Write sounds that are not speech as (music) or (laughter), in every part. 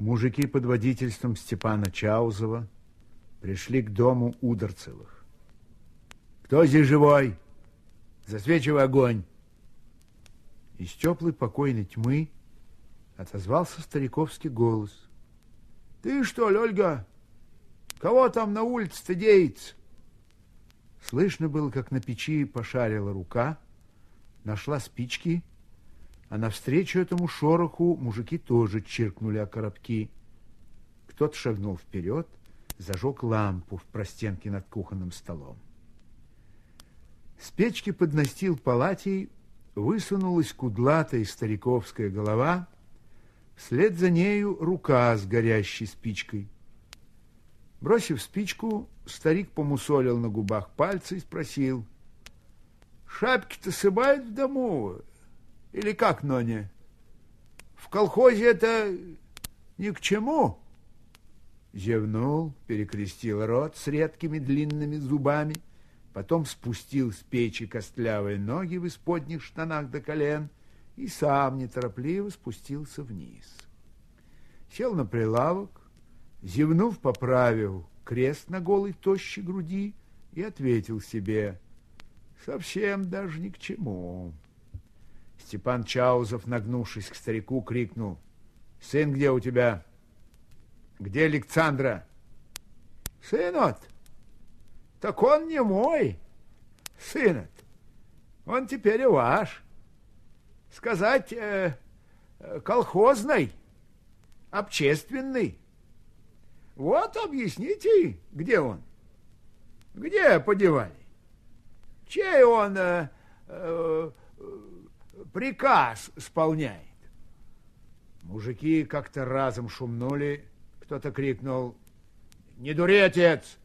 Мужики под водительством Степана Чаузова пришли к дому Ударцевых. Кто здесь живой? Засвечивай огонь. Из теплой покойной тьмы отозвался стариковский голос. Ты что, Ольга? Кого там на улице-то деется? Слышно было, как на печи пошарила рука, нашла спички, а навстречу этому шороху мужики тоже чиркнули о коробки. Кто-то шагнул вперед, зажег лампу в простенке над кухонным столом. С печки под настил палатей высунулась кудлатая стариковская голова, вслед за нею рука с горящей спичкой. Бросив спичку, старик помусолил на губах пальцы и спросил, «Шапки-то сыбают в дому? Или как, Ноня? В колхозе это ни к чему?» Зевнул, перекрестил рот с редкими длинными зубами, потом спустил с печи костлявые ноги в исподних штанах до колен и сам неторопливо спустился вниз. Сел на прилавок, зевнув, поправил крест на голой тощей груди и ответил себе, совсем даже ни к чему. Степан Чаузов, нагнувшись к старику, крикнул, сын где у тебя? Где Александра? Сын от? Так он не мой, сын Он теперь и ваш. Сказать, э, колхозный, общественный. Вот объясните, где он? Где подевали? Чей он э, э, приказ исполняет? Мужики как-то разом шумнули. Кто-то крикнул, не дури, отец!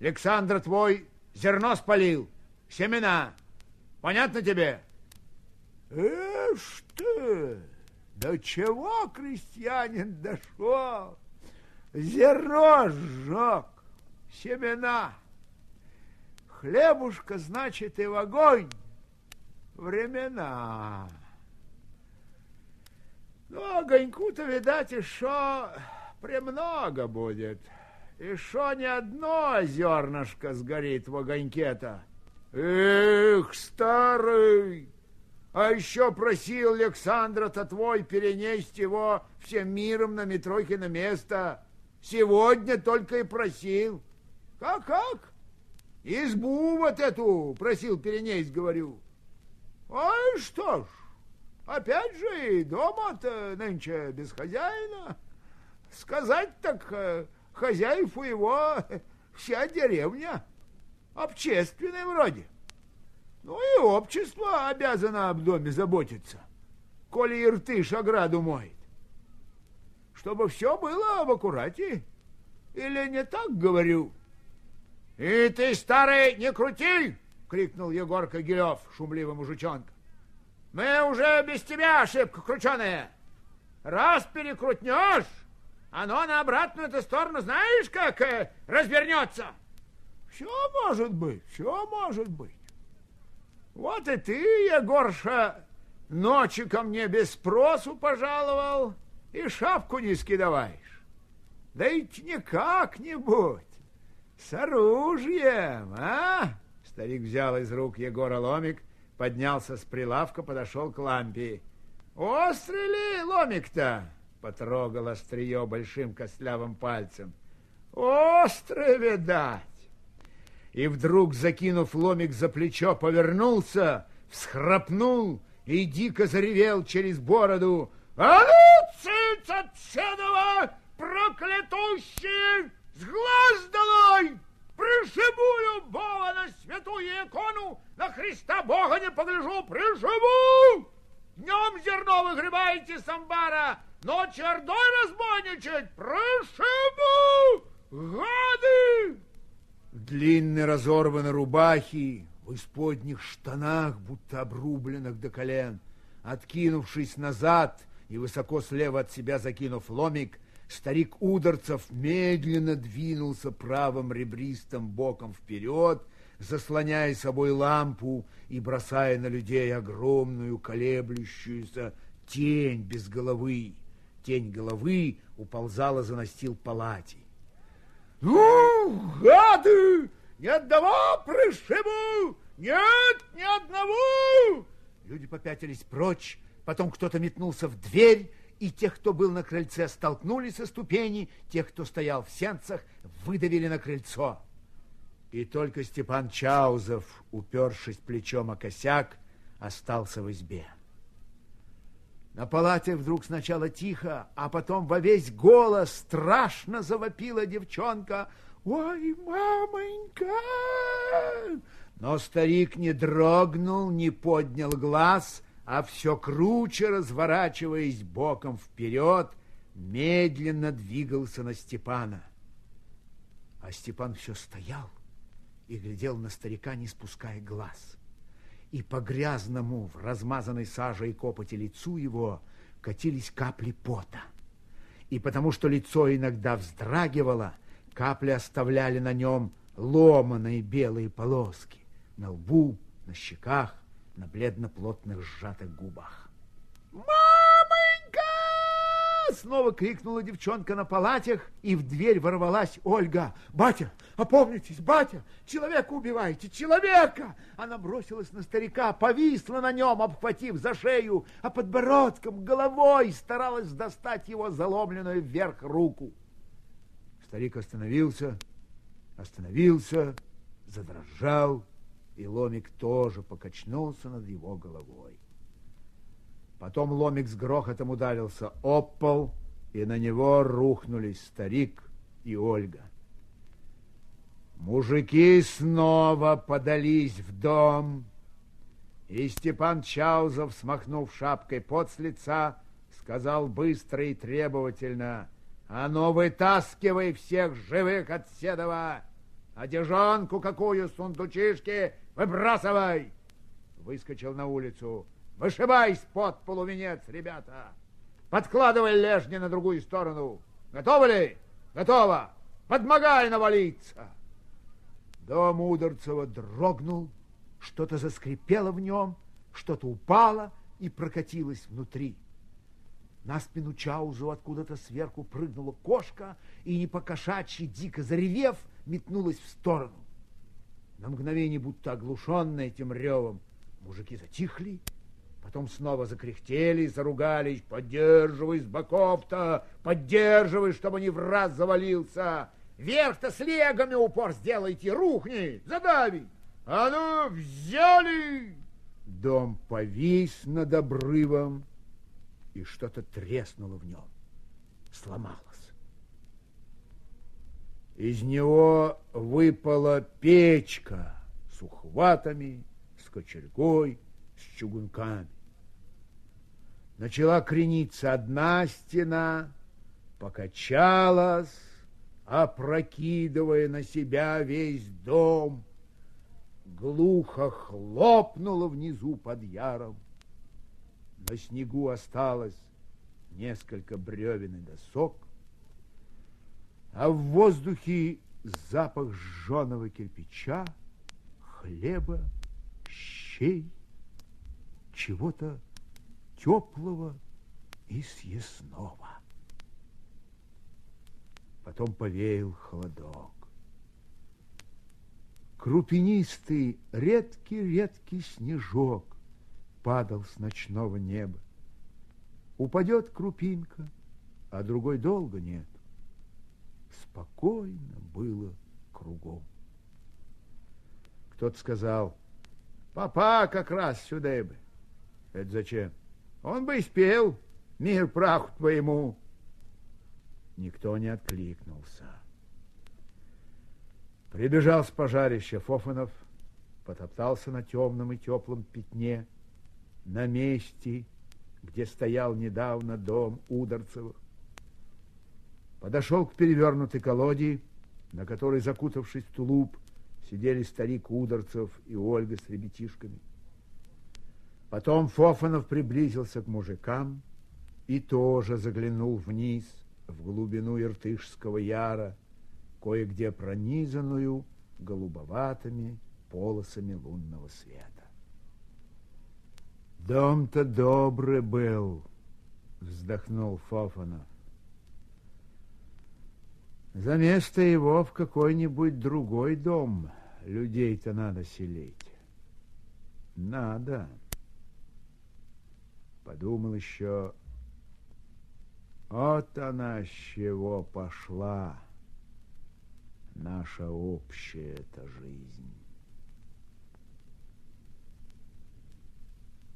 Александр твой зерно спалил, семена. Понятно тебе? Эш ты! До чего крестьянин дошел? Зерно сжег, семена. Хлебушка, значит, и в огонь. Времена. Ну, огоньку-то, видать, еще премного будет. Еще не одно зернышко сгорит в огоньке-то. Эх, старый! А еще просил Александра-то твой перенести его всем миром на Митрохино место. Сегодня только и просил. Как-как? Избу вот эту просил перенесть, говорю. Ой, что ж, опять же и дома-то нынче без хозяина. Сказать так э, хозяев у его (laughs) вся деревня, общественная вроде. Ну и общество обязано об доме заботиться, коли Иртыш ограду моет. Чтобы все было в аккурате. Или не так говорю? И ты, старый, не крути! Крикнул Егор Кагилев, шумливый мужичонка. Мы уже без тебя ошибка крученая. Раз перекрутнешь, оно на обратную эту сторону знаешь, как э, развернется? Все может быть, все может быть. Вот и ты, Егорша, ночью ко мне без спросу пожаловал и шапку не скидываешь. Да ведь не как-нибудь, с оружием, а? Старик взял из рук Егора ломик, поднялся с прилавка, подошел к лампе. Острый ли ломик-то? Потрогал острие большим костлявым пальцем. Острый, видать. И вдруг, закинув ломик за плечо, повернулся, всхрапнул и дико заревел через бороду. «А ну, цыц отседова, проклятущие, с глаз долой! Пришибу любого на святую икону, на Христа Бога не погляжу, пришибу! Днем зерно выгребаете с амбара, Ночью ордой разбойничать! Прошибу! Гады! В длинной рубахе, в исподних штанах, будто обрубленных до колен, откинувшись назад и высоко слева от себя закинув ломик, старик Ударцев медленно двинулся правым ребристым боком вперед, заслоняя собой лампу и бросая на людей огромную колеблющуюся тень без головы. Тень головы уползала за настил палати. Ну, гады! Ни одного пришибу! Нет, ни одного! Люди попятились прочь, потом кто-то метнулся в дверь, и тех, кто был на крыльце, столкнули со ступени, тех, кто стоял в сенцах, выдавили на крыльцо. И только Степан Чаузов, упершись плечом о косяк, остался в избе. На палате вдруг сначала тихо, а потом во весь голос страшно завопила девчонка. «Ой, мамонька!» Но старик не дрогнул, не поднял глаз, а все круче, разворачиваясь боком вперед, медленно двигался на Степана. А Степан все стоял и глядел на старика, не спуская глаз и по грязному в размазанной сажей копоти лицу его катились капли пота. И потому что лицо иногда вздрагивало, капли оставляли на нем ломаные белые полоски на лбу, на щеках, на бледно-плотных сжатых губах. Снова крикнула девчонка на палатях, и в дверь ворвалась Ольга. «Батя, опомнитесь, батя! Человека убиваете! Человека!» Она бросилась на старика, повисла на нем, обхватив за шею, а подбородком, головой старалась достать его заломленную вверх руку. Старик остановился, остановился, задрожал, и ломик тоже покачнулся над его головой. Потом ломик с грохотом ударился об пол, и на него рухнулись старик и Ольга. Мужики снова подались в дом, и Степан Чаузов, смахнув шапкой пот с лица, сказал быстро и требовательно, «А ну, вытаскивай всех живых от Седова! Одежонку какую, сундучишки, выбрасывай!» Выскочил на улицу. Вышибайся под полувенец, ребята. Подкладывай лежни на другую сторону. Готовы ли? Готово. Подмогай навалиться. Дом Ударцева дрогнул, что-то заскрипело в нем, что-то упало и прокатилось внутри. На спину Чаузу откуда-то сверху прыгнула кошка и, не покошачьи, дико заревев, метнулась в сторону. На мгновение, будто оглушенная этим ревом, мужики затихли Потом снова закряхтели, заругались. Поддерживай с боков-то, поддерживай, чтобы не в раз завалился. Вверх-то с легами упор сделайте, рухни, задави. А ну, взяли! Дом повис над обрывом, и что-то треснуло в нем, сломалось. Из него выпала печка с ухватами, с кочергой, с чугунками. Начала крениться одна стена, покачалась, опрокидывая на себя весь дом, глухо хлопнула внизу под яром. На снегу осталось несколько бревен и досок, а в воздухе запах жженого кирпича, хлеба, щей, чего-то теплого и съестного. Потом повеял холодок. Крупинистый, редкий-редкий снежок падал с ночного неба. Упадет крупинка, а другой долго нет. Спокойно было кругом. Кто-то сказал, папа как раз сюда бы. Это зачем? Он бы и спел «Мир праху твоему». Никто не откликнулся. Прибежал с пожарища Фофанов, потоптался на темном и теплом пятне, на месте, где стоял недавно дом Ударцевых. Подошел к перевернутой колоде, на которой, закутавшись в тулуп, сидели старик Ударцев и Ольга с ребятишками. Потом Фофанов приблизился к мужикам и тоже заглянул вниз, в глубину Иртышского яра, кое-где пронизанную голубоватыми полосами лунного света. Дом-то добрый был, вздохнул Фофанов. За место его в какой-нибудь другой дом людей-то надо селить. Надо. Подумал еще, вот она с чего пошла, наша общая эта жизнь.